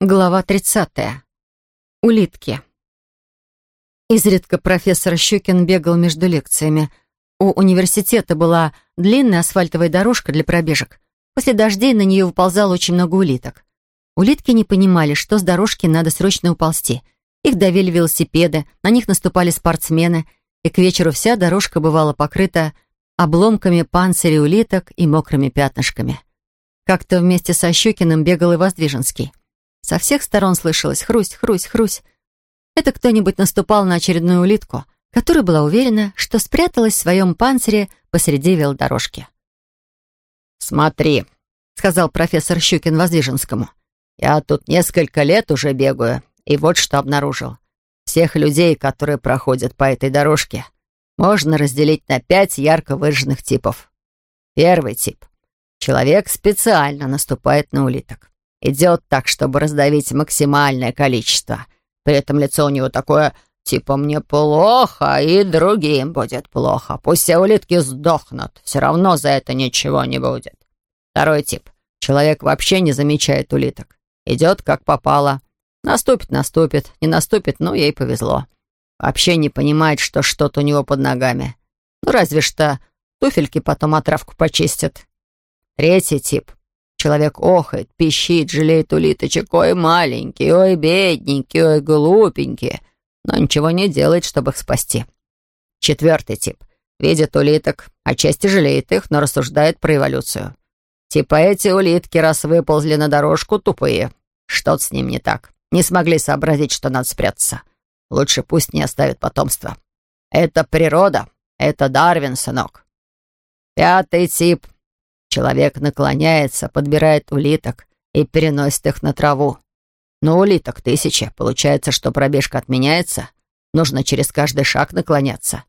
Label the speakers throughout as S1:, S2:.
S1: Глава 30. Улитки. Изредка профессор Щукин бегал между лекциями. У университета была длинная асфальтовая дорожка для пробежек. После дождей на нее выползало очень много улиток. Улитки не понимали, что с дорожки надо срочно уползти. Их давили велосипеды, на них наступали спортсмены, и к вечеру вся дорожка бывала покрыта обломками панцирей улиток и мокрыми пятнышками. Как-то вместе со Щукиным бегал и Воздвиженский. Со всех сторон слышалось «хрусть, хрусть, хрусть». Это кто-нибудь наступал на очередную улитку, которая была уверена, что спряталась в своем панцире посреди велодорожки.
S2: «Смотри», — сказал профессор Щукин Воздвиженскому, «я тут несколько лет уже бегаю, и вот что обнаружил. Всех людей, которые проходят по этой дорожке, можно разделить на пять ярко выраженных типов. Первый тип. Человек специально наступает на улиток. Идет так, чтобы раздавить максимальное количество. При этом лицо у него такое, типа «мне плохо, и другим будет плохо. Пусть все улитки сдохнут, все равно за это ничего не будет». Второй тип. Человек вообще не замечает улиток. Идет как попало. Наступит, наступит, не наступит, ну, ей повезло. Вообще не понимает, что что-то у него под ногами. Ну, разве что туфельки потом отравку почистят. Третий тип. Человек охает, пищит, жалеет улиточек. Ой, маленький, ой, бедненький, ой, глупенький. Но ничего не делает, чтобы их спасти. Четвертый тип. Видит улиток, отчасти жалеет их, но рассуждает про эволюцию. Типа эти улитки, раз выползли на дорожку, тупые. Что-то с ним не так. Не смогли сообразить, что надо спрятаться. Лучше пусть не оставят потомство. Это природа. Это Дарвин, сынок. Пятый тип Человек наклоняется, подбирает улиток и переносит их на траву. Но улиток тысяча. Получается, что пробежка отменяется. Нужно через каждый шаг наклоняться.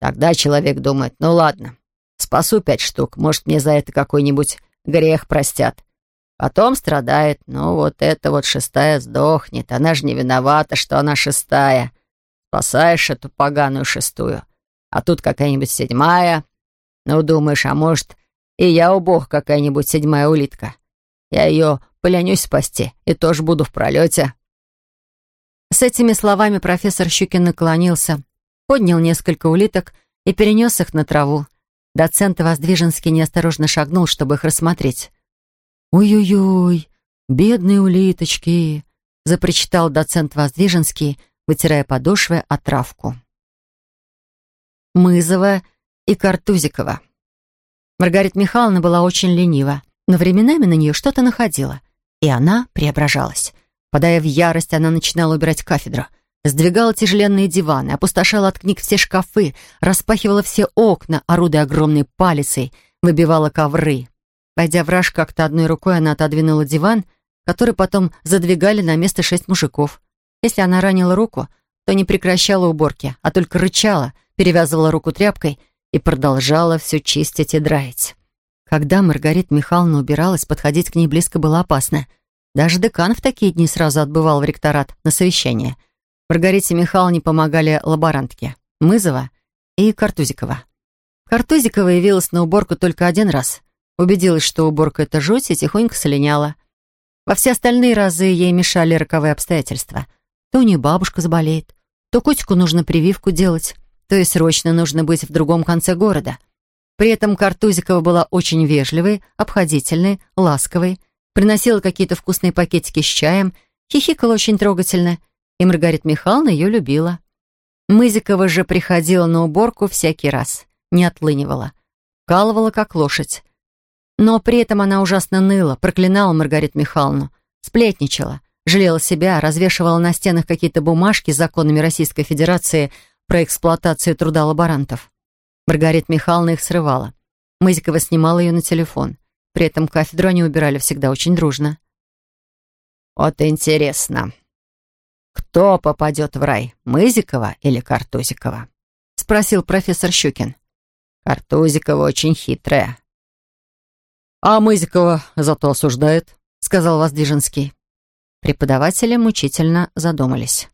S2: Тогда человек думает, ну ладно, спасу пять штук, может, мне за это какой-нибудь грех простят. Потом страдает, ну вот эта вот шестая сдохнет. Она же не виновата, что она шестая. Спасаешь эту поганую шестую. А тут какая-нибудь седьмая. Ну, думаешь, а может, и я у бог какая-нибудь седьмая улитка. Я ее полянюсь спасти и тоже буду в пролете».
S1: С этими словами профессор Щукин наклонился, поднял несколько улиток и перенес их на траву. Доцент Воздвиженский неосторожно шагнул, чтобы их рассмотреть. «Ой-ой-ой, бедные улиточки!» — запричитал доцент Воздвиженский, вытирая подошвы о травку. Мызова и Картузикова. Маргарита Михайловна была очень ленива, но временами на нее что-то находило, и она преображалась. Подая в ярость, она начинала убирать кафедру, сдвигала тяжеленные диваны, опустошала от книг все шкафы, распахивала все окна, орудуя огромной палицей, выбивала ковры. Пойдя в раж как-то одной рукой, она отодвинула диван, который потом задвигали на место шесть мужиков. Если она ранила руку, то не прекращала уборки, а только рычала, перевязывала руку тряпкой — и продолжала все чистить и драить. Когда Маргарита Михайловна убиралась, подходить к ней близко было опасно. Даже декан в такие дни сразу отбывал в ректорат на совещание. Маргарите Михайловне помогали лаборантки Мызова и Картузикова. Картузикова явилась на уборку только один раз. Убедилась, что уборка — это жуть, и тихонько слиняла. Во все остальные разы ей мешали роковые обстоятельства. То у нее бабушка заболеет, то котику нужно прививку делать, то есть срочно нужно быть в другом конце города. При этом Картузикова была очень вежливой, обходительной, ласковой, приносила какие-то вкусные пакетики с чаем, хихикала очень трогательно, и Маргарита Михайловна ее любила. Мызикова же приходила на уборку всякий раз, не отлынивала, калывала как лошадь. Но при этом она ужасно ныла, проклинала Маргариту Михайловну, сплетничала, жалела себя, развешивала на стенах какие-то бумажки с законами Российской Федерации про эксплуатацию труда лаборантов. Маргарита Михайловна их срывала. Мызикова снимала ее на телефон. При этом кафедру они убирали всегда очень дружно.
S2: «Вот интересно, кто попадет в рай, Мызикова или Картузикова?» — спросил профессор Щукин. «Картузикова очень хитрая».
S3: «А Мызикова зато осуждает», — сказал Воздвиженский.
S1: Преподаватели мучительно задумались.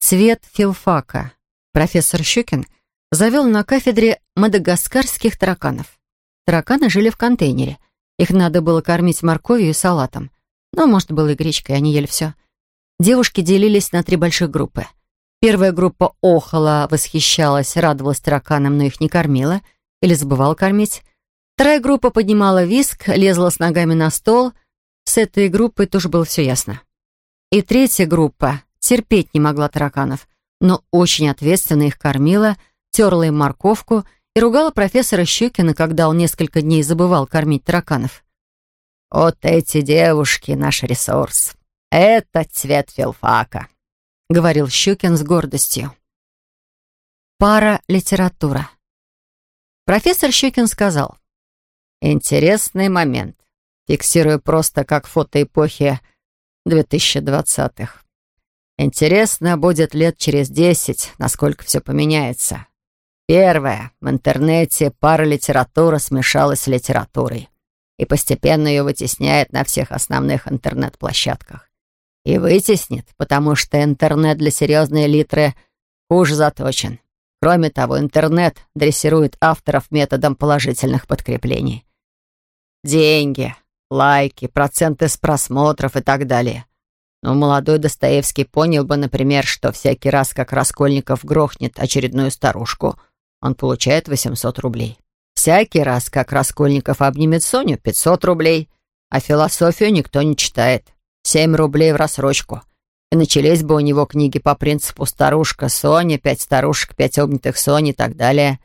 S1: Цвет филфака. Профессор Щукин завел на кафедре мадагаскарских тараканов. Тараканы жили в контейнере. Их надо было кормить морковью и салатом. Ну, может, было и гречка, и они ели все. Девушки делились на три больших группы. Первая группа охала, восхищалась, радовалась тараканам, но их не кормила или забывала кормить. Вторая группа поднимала виск, лезла с ногами на стол. С этой группой тоже было все ясно. И третья группа терпеть не могла тараканов, но очень ответственно их кормила, терла им морковку и ругала профессора Щукина, когда он несколько дней забывал кормить тараканов.
S2: «Вот эти девушки — наш ресурс. Это цвет филфака», — говорил Щукин с гордостью.
S1: Пара литература. Профессор Щукин сказал.
S2: «Интересный момент. Фиксирую просто как фото эпохи 2020-х. Интересно будет лет через десять, насколько все поменяется. Первое. В интернете пара литература смешалась с литературой и постепенно ее вытесняет на всех основных интернет-площадках. И вытеснит, потому что интернет для серьезной литры хуже заточен. Кроме того, интернет дрессирует авторов методом положительных подкреплений. Деньги, лайки, проценты с просмотров и так далее. Но молодой Достоевский понял бы, например, что всякий раз, как Раскольников грохнет очередную старушку, он получает 800 рублей. Всякий раз, как Раскольников обнимет Соню, 500 рублей, а философию никто не читает. 7 рублей в рассрочку. И начались бы у него книги по принципу «старушка Соня», «пять старушек», «пять обнятых Сони» и так далее.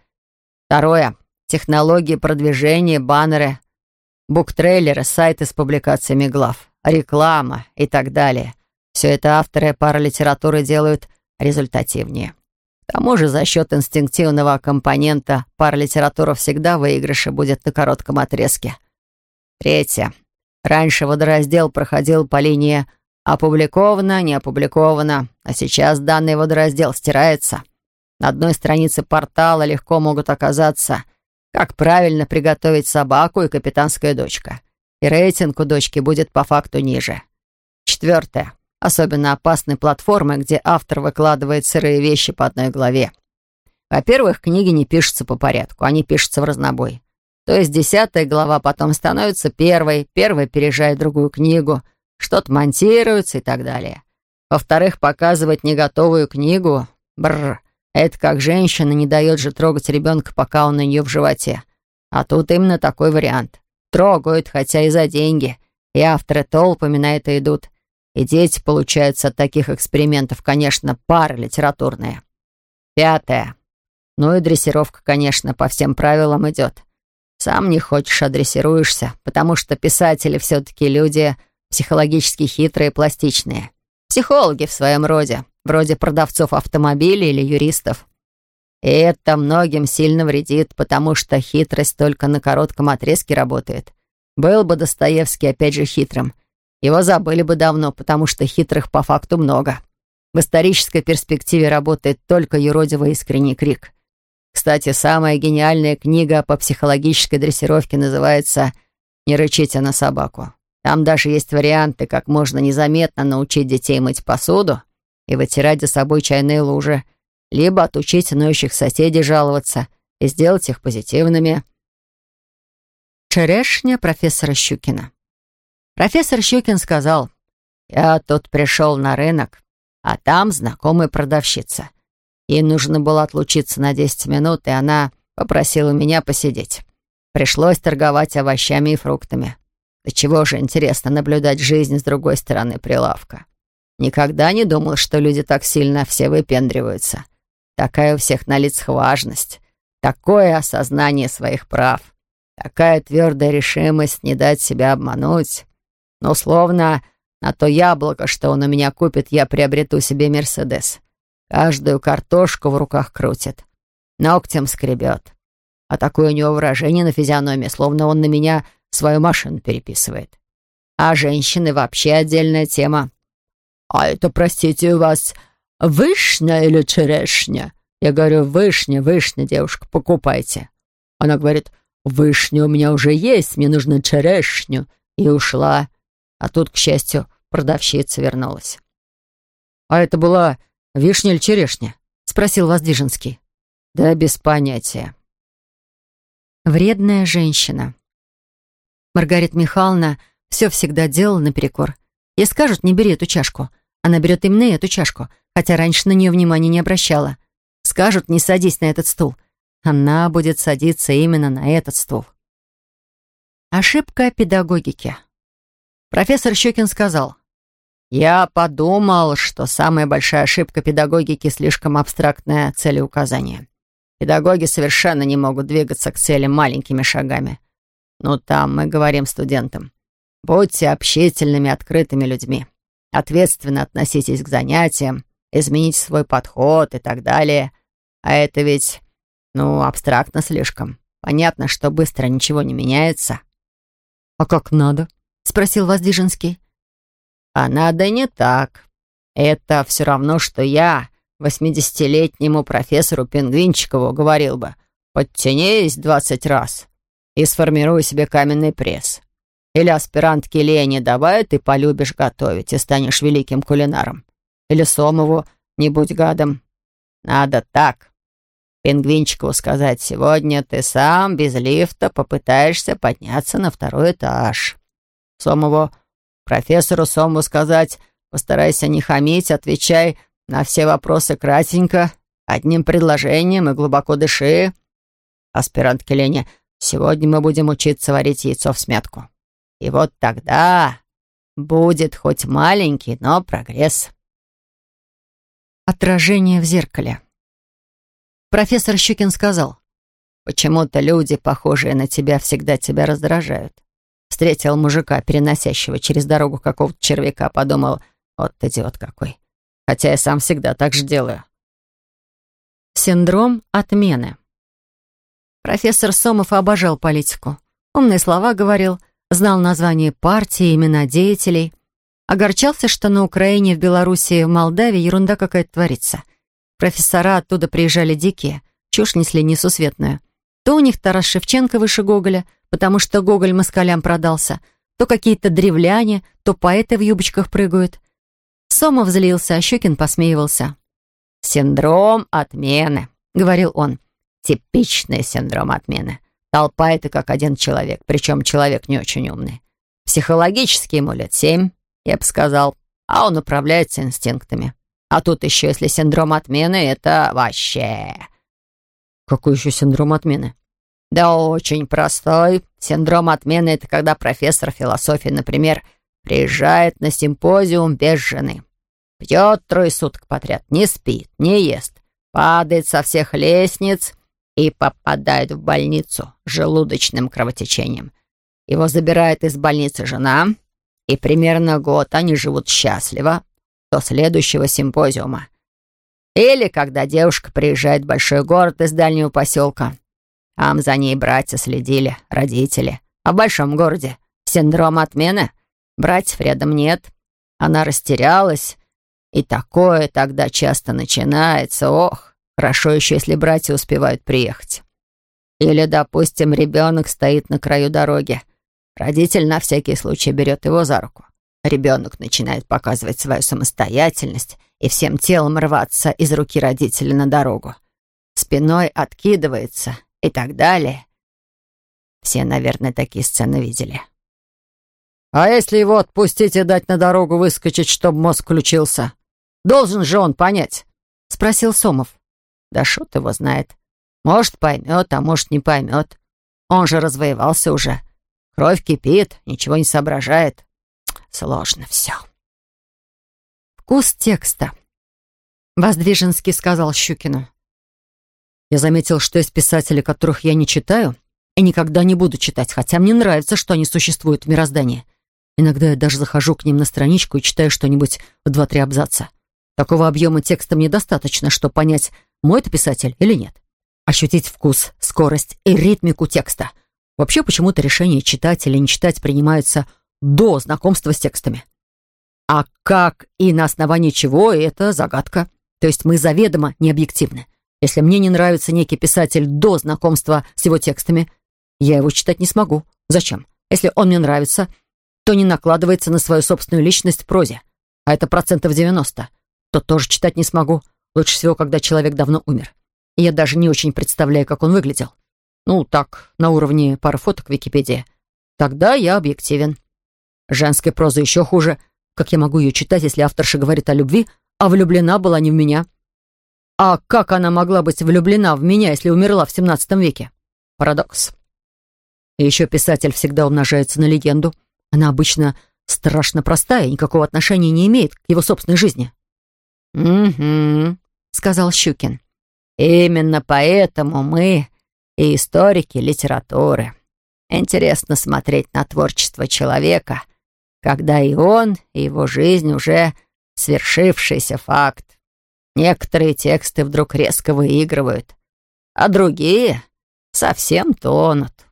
S2: Второе. Технологии продвижения, баннеры, буктрейлеры, сайты с публикациями глав, реклама и так далее. Все это авторы паралитературы делают результативнее. К тому же за счет инстинктивного компонента пара литература всегда выигрыше будет на коротком отрезке. Третье. Раньше водораздел проходил по линии «опубликовано», «не опубликовано», а сейчас данный водораздел стирается. На одной странице портала легко могут оказаться «Как правильно приготовить собаку и капитанская дочка». И рейтинг у дочки будет по факту ниже. Четвертое особенно опасной платформы, где автор выкладывает сырые вещи по одной главе. Во-первых, книги не пишутся по порядку, они пишутся в разнобой. То есть десятая глава потом становится первой, первая переезжает другую книгу, что-то монтируется и так далее. Во-вторых, показывать не готовую книгу, бррр, это как женщина не дает же трогать ребенка, пока он у нее в животе. А тут именно такой вариант. Трогают, хотя и за деньги. И авторы толпами на это идут. И дети получаются от таких экспериментов, конечно, пара литературная. Пятое. Ну и дрессировка, конечно, по всем правилам идет. Сам не хочешь, а дрессируешься, потому что писатели все-таки люди психологически хитрые и пластичные. Психологи в своем роде, вроде продавцов автомобилей или юристов. И это многим сильно вредит, потому что хитрость только на коротком отрезке работает. Был бы Достоевский опять же хитрым — его забыли бы давно, потому что хитрых по факту много. В исторической перспективе работает только юродивый искренний крик. Кстати, самая гениальная книга по психологической дрессировке называется «Не рычите на собаку». Там даже есть варианты, как можно незаметно научить детей мыть посуду и вытирать за собой чайные лужи, либо отучить ноющих соседей жаловаться и сделать их позитивными.
S1: Черешня профессора Щукина
S2: Профессор Щукин сказал, «Я тут пришел на рынок, а там знакомая продавщица. Ей нужно было отлучиться на 10 минут, и она попросила меня посидеть. Пришлось торговать овощами и фруктами. Да чего же интересно наблюдать жизнь с другой стороны прилавка. Никогда не думал, что люди так сильно все выпендриваются. Такая у всех на лицах важность, такое осознание своих прав, такая твердая решимость не дать себя обмануть. Но условно, на то яблоко, что он у меня купит, я приобрету себе Мерседес. Каждую картошку в руках крутит. Ногтем скребет. А такое у него выражение на физиономии, словно он на меня свою машину переписывает. А женщины вообще отдельная тема. «А это, простите, у вас вышня или черешня?» Я говорю, «Вышня, вышня, девушка, покупайте». Она говорит, «Вышня у меня уже есть, мне нужно черешню». И ушла. А тут, к счастью, продавщица вернулась.
S3: «А это была вишня или черешня?» — спросил Воздвиженский.
S2: «Да без понятия».
S1: Вредная женщина. Маргарита Михайловна все всегда делала наперекор. Ей скажут, не бери эту чашку. Она берет именно эту чашку, хотя раньше на нее внимания не обращала. Скажут, не садись на этот стул. Она будет садиться именно на этот стул. Ошибка педагогики. Профессор Щекин сказал, «Я подумал, что самая большая ошибка педагогики — слишком абстрактное целеуказание. Педагоги совершенно не могут двигаться к цели маленькими шагами. Ну, там мы говорим студентам. Будьте общительными, открытыми людьми. Ответственно относитесь к занятиям, измените свой подход и так далее. А это ведь, ну, абстрактно слишком. Понятно, что быстро ничего не меняется.
S3: «А как надо?»
S1: — спросил Воздвиженский.
S2: «А надо не так. Это все равно, что я восьмидесятилетнему профессору Пингвинчикову говорил бы, подтянись двадцать раз и сформируй себе каменный пресс. Или аспирантке Лене давай ты полюбишь готовить и станешь великим кулинаром. Или Сомову не будь гадом. Надо так. Пингвинчикову сказать, сегодня ты сам без лифта попытаешься подняться на второй этаж. Сомову, профессору Сомову сказать, постарайся не хамить, отвечай на все вопросы кратенько, одним предложением и глубоко дыши. Аспирантке Лене, сегодня мы будем учиться варить яйцо в смятку. И вот тогда будет хоть маленький, но прогресс.
S1: Отражение в зеркале. Профессор Щукин сказал,
S2: «Почему-то люди, похожие на тебя, всегда тебя раздражают. Встретил мужика, переносящего через дорогу какого-то червяка, подумал, вот идиот какой. Хотя я сам всегда так же делаю».
S1: Синдром отмены. Профессор Сомов обожал политику. Умные слова говорил, знал названия партии, имена деятелей. Огорчался, что на Украине, в Белоруссии, в Молдавии ерунда какая-то творится — Профессора оттуда приезжали дикие, чушь несли несусветную. То у них Тарас Шевченко выше Гоголя, потому что Гоголь москалям продался, то какие-то древляне, то поэты в юбочках прыгают. Сомов злился, а Щукин посмеивался.
S2: «Синдром отмены», — говорил он. «Типичный синдром отмены. Толпа — это как один человек, причем человек не очень умный. Психологически ему лет семь, я бы сказал, а он управляется инстинктами. А тут еще, если синдром отмены, это вообще...
S3: Какой еще синдром отмены?
S2: Да очень простой. Синдром отмены — это когда профессор философии, например, приезжает на симпозиум без жены. Пьет трое суток подряд, не спит, не ест, падает со всех лестниц и попадает в больницу с желудочным кровотечением. Его забирает из больницы жена, и примерно год они живут счастливо, до следующего симпозиума. Или когда девушка приезжает в большой город из дальнего поселка. Там за ней братья следили, родители. А в большом городе синдром отмены. Братьев рядом нет. Она растерялась. И такое тогда часто начинается. Ох, хорошо еще, если братья успевают приехать. Или, допустим, ребенок стоит на краю дороги. Родитель на всякий случай берет его за руку. Ребенок начинает показывать свою самостоятельность и всем телом рваться из руки родителя на дорогу. Спиной откидывается и так далее. Все, наверное, такие сцены видели.
S3: «А если его отпустить и дать на дорогу выскочить, чтобы мозг включился? Должен же он понять?»
S1: — спросил Сомов.
S2: «Да шут его знает. Может, поймет, а может, не поймет. Он же развоевался уже. Кровь кипит, ничего не соображает. Сложно все.
S1: Вкус текста. Воздвиженский сказал Щукину.
S3: Я заметил, что есть писатели, которых я не читаю и никогда не буду читать, хотя мне нравится, что они существуют в мироздании. Иногда я даже захожу к ним на страничку и читаю что-нибудь в два-три абзаца. Такого объема текста мне достаточно, чтобы понять, мой это писатель или нет. Ощутить вкус, скорость и ритмику текста. Вообще почему-то решение читать или не читать принимаются до знакомства с текстами. А как и на основании чего, это загадка. То есть мы заведомо не объективны. Если мне не нравится некий писатель до знакомства с его текстами, я его читать не смогу. Зачем? Если он мне нравится, то не накладывается на свою собственную личность в прозе. А это процентов 90. То тоже читать не смогу. Лучше всего, когда человек давно умер. И я даже не очень представляю, как он выглядел. Ну, так, на уровне пары фоток в Википедии. Тогда я объективен. Женская проза еще хуже. Как я могу ее читать, если авторша говорит о любви, а влюблена была не в меня? А как она могла быть влюблена в меня, если умерла в XVII веке? Парадокс. И еще писатель всегда умножается на легенду. Она обычно страшно простая и никакого отношения не имеет к его собственной жизни.
S2: «Угу», — сказал Щукин. «Именно поэтому мы и историки литературы. Интересно смотреть на творчество человека, когда и он, и его жизнь уже свершившийся факт. Некоторые тексты вдруг резко выигрывают, а другие совсем тонут.